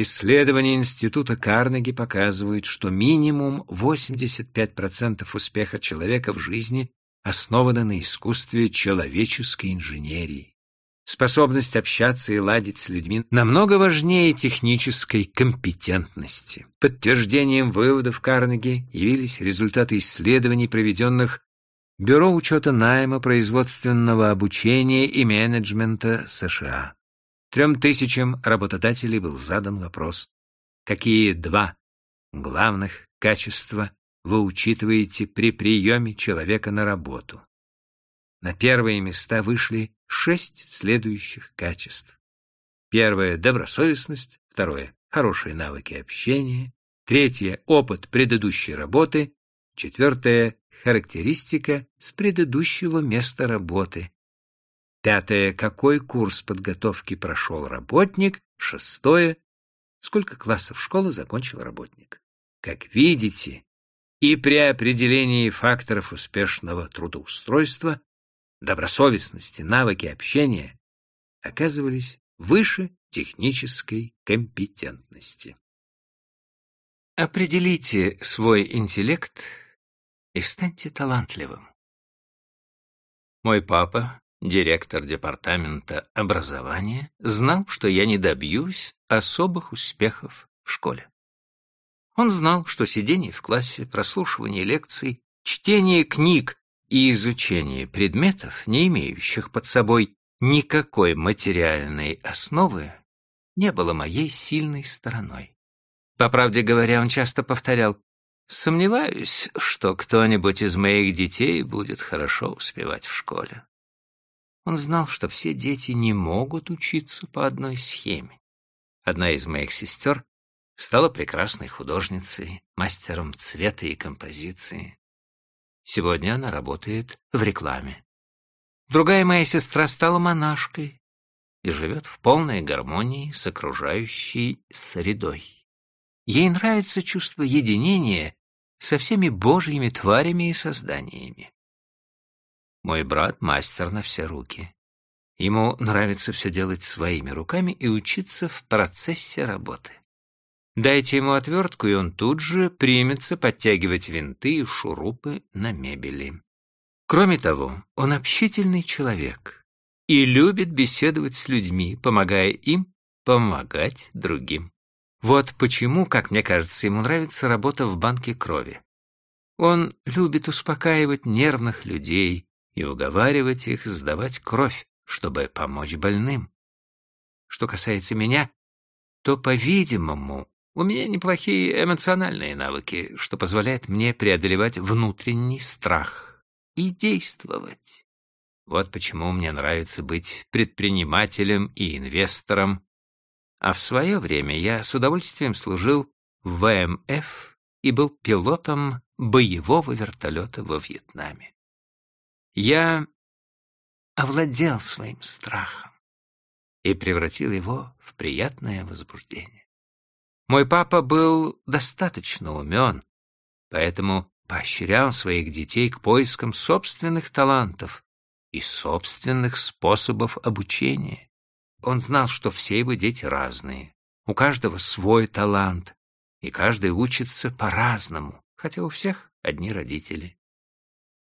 Исследования Института Карнеги показывают, что минимум 85% успеха человека в жизни основано на искусстве человеческой инженерии. Способность общаться и ладить с людьми намного важнее технической компетентности. Подтверждением выводов Карнеги явились результаты исследований, проведенных Бюро учета найма, производственного обучения и менеджмента США. Трем тысячам работодателей был задан вопрос, какие два главных качества вы учитываете при приеме человека на работу. На первые места вышли шесть следующих качеств. Первое — добросовестность, второе — хорошие навыки общения, третье — опыт предыдущей работы, четвертое — характеристика с предыдущего места работы, Пятое. Какой курс подготовки прошел работник? Шестое. Сколько классов школы закончил работник? Как видите, и при определении факторов успешного трудоустройства, добросовестности, навыки общения оказывались выше технической компетентности. Определите свой интеллект и станьте талантливым. Мой папа, директор департамента образования, знал, что я не добьюсь особых успехов в школе. Он знал, что сидение в классе, прослушивание лекций, чтение книг и изучение предметов, не имеющих под собой никакой материальной основы, не было моей сильной стороной. По правде говоря, он часто повторял, «Сомневаюсь, что кто-нибудь из моих детей будет хорошо успевать в школе». Он знал, что все дети не могут учиться по одной схеме. Одна из моих сестер стала прекрасной художницей, мастером цвета и композиции. Сегодня она работает в рекламе. Другая моя сестра стала монашкой и живет в полной гармонии с окружающей средой. Ей нравится чувство единения со всеми божьими тварями и созданиями. Мой брат — мастер на все руки. Ему нравится все делать своими руками и учиться в процессе работы. Дайте ему отвертку, и он тут же примется подтягивать винты и шурупы на мебели. Кроме того, он общительный человек и любит беседовать с людьми, помогая им помогать другим. Вот почему, как мне кажется, ему нравится работа в банке крови. Он любит успокаивать нервных людей и уговаривать их сдавать кровь, чтобы помочь больным. Что касается меня, то, по-видимому, у меня неплохие эмоциональные навыки, что позволяет мне преодолевать внутренний страх и действовать. Вот почему мне нравится быть предпринимателем и инвестором. А в свое время я с удовольствием служил в ВМФ и был пилотом боевого вертолета во Вьетнаме. Я овладел своим страхом и превратил его в приятное возбуждение. Мой папа был достаточно умен, поэтому поощрял своих детей к поискам собственных талантов и собственных способов обучения. Он знал, что все его дети разные, у каждого свой талант, и каждый учится по-разному, хотя у всех одни родители.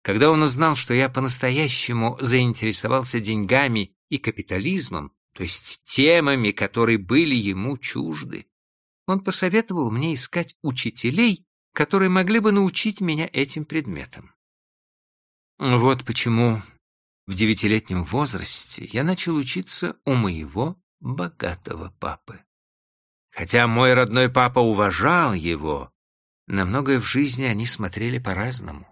Когда он узнал, что я по-настоящему заинтересовался деньгами и капитализмом, то есть темами, которые были ему чужды, он посоветовал мне искать учителей, которые могли бы научить меня этим предметам. Вот почему в девятилетнем возрасте я начал учиться у моего богатого папы. Хотя мой родной папа уважал его, на многое в жизни они смотрели по-разному.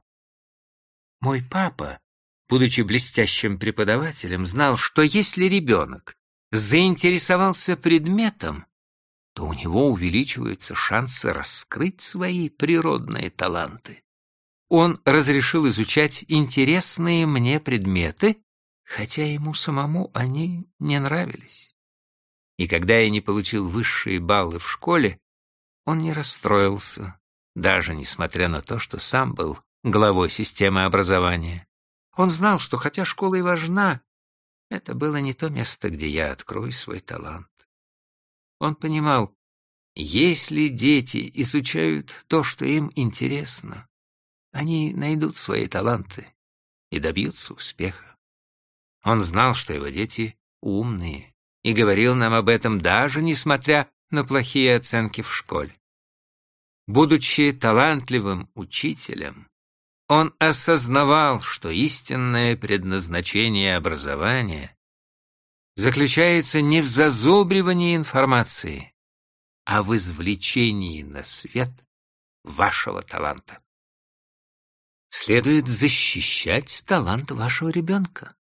Мой папа, будучи блестящим преподавателем, знал, что если ребенок заинтересовался предметом, то у него увеличиваются шансы раскрыть свои природные таланты. Он разрешил изучать интересные мне предметы, хотя ему самому они не нравились. И когда я не получил высшие баллы в школе, он не расстроился, даже несмотря на то, что сам был главой системы образования. Он знал, что хотя школа и важна, это было не то место, где я открою свой талант. Он понимал, если дети изучают то, что им интересно, они найдут свои таланты и добьются успеха. Он знал, что его дети умные, и говорил нам об этом даже несмотря на плохие оценки в школе. Будучи талантливым учителем, он осознавал, что истинное предназначение образования заключается не в зазубривании информации, а в извлечении на свет вашего таланта. Следует защищать талант вашего ребенка.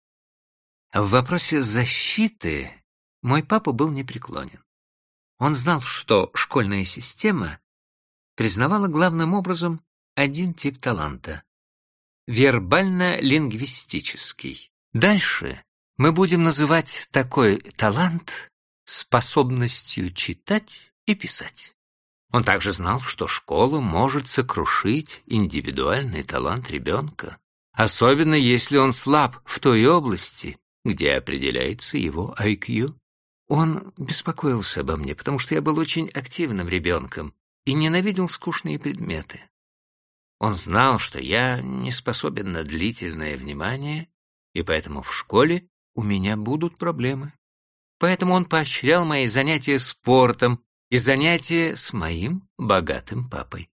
В вопросе защиты мой папа был непреклонен. Он знал, что школьная система признавала главным образом один тип таланта — вербально-лингвистический. Дальше мы будем называть такой талант способностью читать и писать. Он также знал, что школа может сокрушить индивидуальный талант ребенка, особенно если он слаб в той области, где определяется его IQ. Он беспокоился обо мне, потому что я был очень активным ребенком и ненавидел скучные предметы. Он знал, что я не способен на длительное внимание, и поэтому в школе у меня будут проблемы. Поэтому он поощрял мои занятия спортом и занятия с моим богатым папой.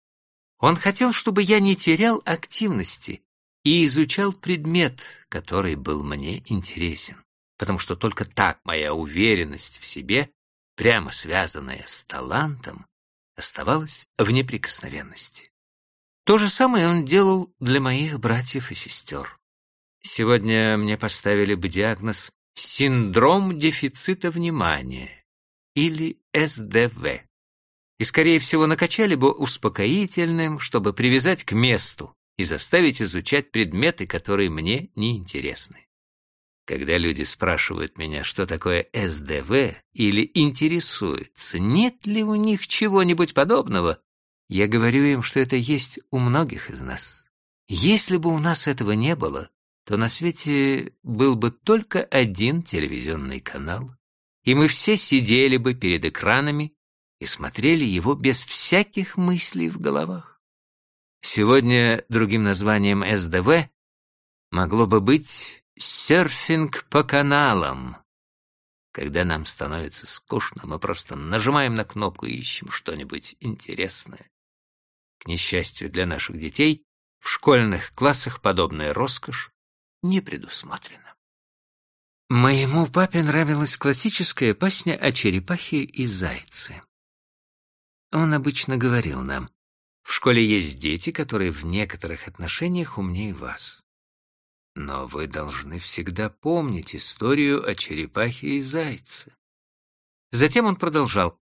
Он хотел, чтобы я не терял активности и изучал предмет, который был мне интересен, потому что только так моя уверенность в себе, прямо связанная с талантом, оставалась в неприкосновенности. То же самое он делал для моих братьев и сестер. Сегодня мне поставили бы диагноз «синдром дефицита внимания» или СДВ. И, скорее всего, накачали бы успокоительным, чтобы привязать к месту и заставить изучать предметы, которые мне не интересны. Когда люди спрашивают меня, что такое СДВ, или интересуются, нет ли у них чего-нибудь подобного, я говорю им, что это есть у многих из нас. Если бы у нас этого не было, то на свете был бы только один телевизионный канал, и мы все сидели бы перед экранами и смотрели его без всяких мыслей в головах. Сегодня другим названием СДВ могло бы быть «серфинг по каналам», когда нам становится скучно, мы просто нажимаем на кнопку и ищем что-нибудь интересное. К несчастью для наших детей, в школьных классах подобная роскошь не предусмотрена. Моему папе нравилась классическая песня о черепахе и зайце. Он обычно говорил нам, в школе есть дети, которые в некоторых отношениях умнее вас. Но вы должны всегда помнить историю о черепахе и зайце. Затем он продолжал,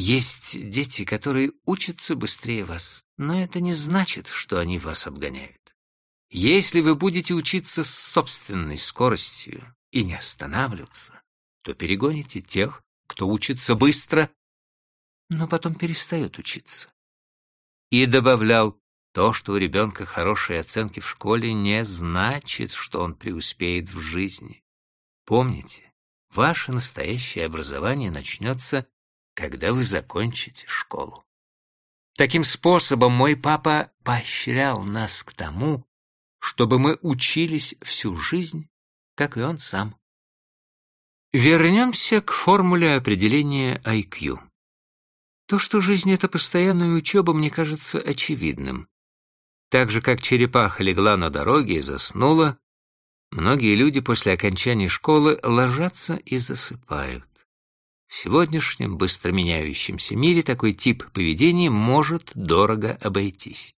есть дети, которые учатся быстрее вас, но это не значит, что они вас обгоняют. Если вы будете учиться с собственной скоростью и не останавливаться, то перегоните тех, кто учится быстро, но потом перестает учиться. И добавлял, то, что у ребенка хорошие оценки в школе, не значит, что он преуспеет в жизни. Помните, ваше настоящее образование начнется когда вы закончите школу. Таким способом мой папа поощрял нас к тому, чтобы мы учились всю жизнь, как и он сам. Вернемся к формуле определения IQ. То, что жизнь — это постоянная учеба, мне кажется очевидным. Так же, как черепаха легла на дороге и заснула, многие люди после окончания школы ложатся и засыпают. В сегодняшнем быстро меняющемся мире такой тип поведения может дорого обойтись.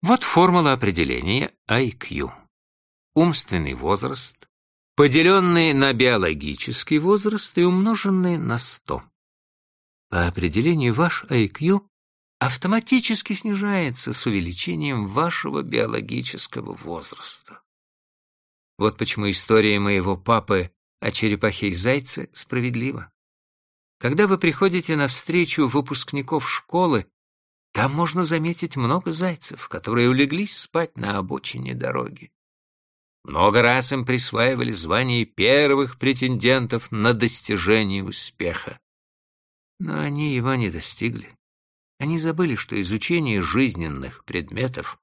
Вот формула определения IQ. Умственный возраст, поделенный на биологический возраст и умноженный на 100. По определению ваш IQ автоматически снижается с увеличением вашего биологического возраста. Вот почему история моего папы о черепахе и зайце справедлива. Когда вы приходите на встречу выпускников школы, там можно заметить много зайцев, которые улеглись спать на обочине дороги. Много раз им присваивали звание первых претендентов на достижение успеха. Но они его не достигли. Они забыли, что изучение жизненных предметов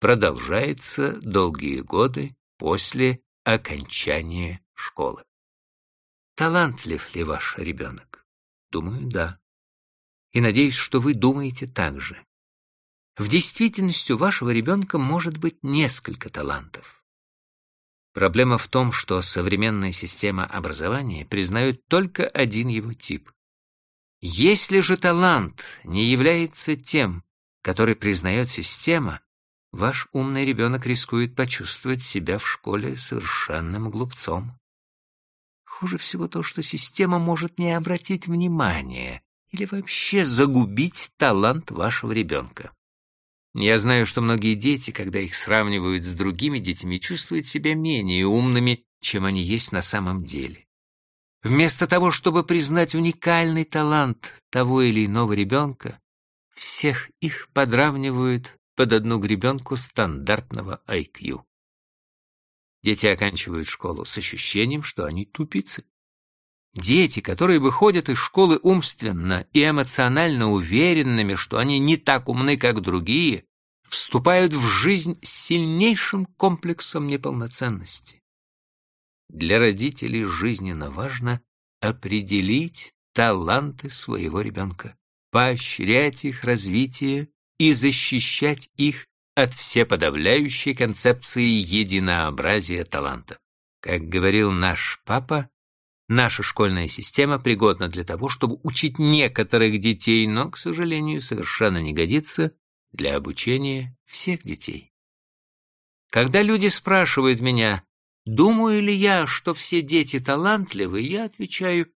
продолжается долгие годы после окончания школы. Талантлив ли ваш ребенок? Думаю, да. И надеюсь, что вы думаете так же. В действительности у вашего ребенка может быть несколько талантов. Проблема в том, что современная система образования признает только один его тип. Если же талант не является тем, который признает система, ваш умный ребенок рискует почувствовать себя в школе совершенным глупцом. Хуже всего то, что система может не обратить внимания или вообще загубить талант вашего ребенка. Я знаю, что многие дети, когда их сравнивают с другими детьми, чувствуют себя менее умными, чем они есть на самом деле. Вместо того, чтобы признать уникальный талант того или иного ребенка, всех их подравнивают под одну гребенку стандартного IQ. Дети оканчивают школу с ощущением, что они тупицы. Дети, которые выходят из школы умственно и эмоционально уверенными, что они не так умны, как другие, вступают в жизнь с сильнейшим комплексом неполноценности. Для родителей жизненно важно определить таланты своего ребенка, поощрять их развитие и защищать их от всеподавляющей концепции единообразия таланта. Как говорил наш папа, Наша школьная система пригодна для того, чтобы учить некоторых детей, но, к сожалению, совершенно не годится для обучения всех детей. Когда люди спрашивают меня, думаю ли я, что все дети талантливы, я отвечаю,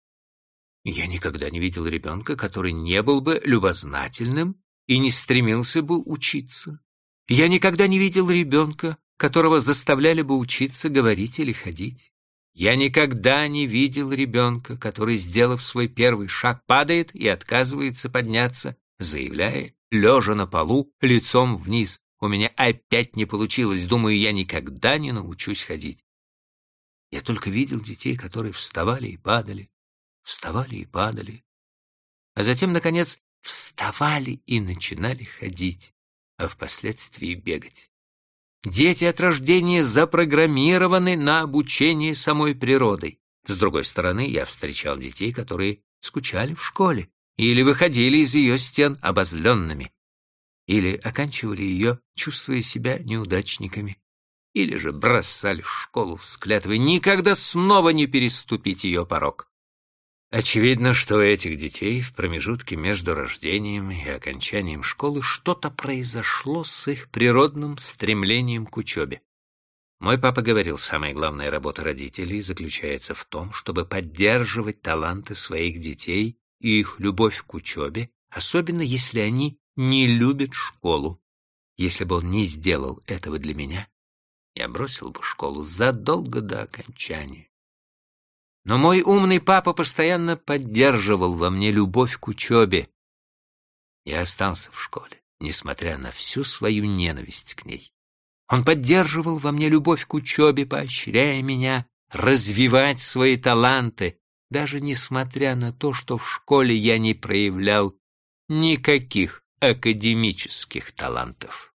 я никогда не видел ребенка, который не был бы любознательным и не стремился бы учиться. Я никогда не видел ребенка, которого заставляли бы учиться говорить или ходить. Я никогда не видел ребенка, который, сделав свой первый шаг, падает и отказывается подняться, заявляя, лежа на полу, лицом вниз. У меня опять не получилось, думаю, я никогда не научусь ходить. Я только видел детей, которые вставали и падали, вставали и падали, а затем, наконец, вставали и начинали ходить, а впоследствии бегать. Дети от рождения запрограммированы на обучение самой природой. С другой стороны, я встречал детей, которые скучали в школе или выходили из ее стен обозленными, или оканчивали ее, чувствуя себя неудачниками, или же бросали школу с клятвой никогда снова не переступить ее порог. Очевидно, что у этих детей в промежутке между рождением и окончанием школы что-то произошло с их природным стремлением к учебе. Мой папа говорил, самая главная работа родителей заключается в том, чтобы поддерживать таланты своих детей и их любовь к учебе, особенно если они не любят школу. Если бы он не сделал этого для меня, я бросил бы школу задолго до окончания. Но мой умный папа постоянно поддерживал во мне любовь к учебе. Я остался в школе, несмотря на всю свою ненависть к ней. Он поддерживал во мне любовь к учебе, поощряя меня развивать свои таланты, даже несмотря на то, что в школе я не проявлял никаких академических талантов.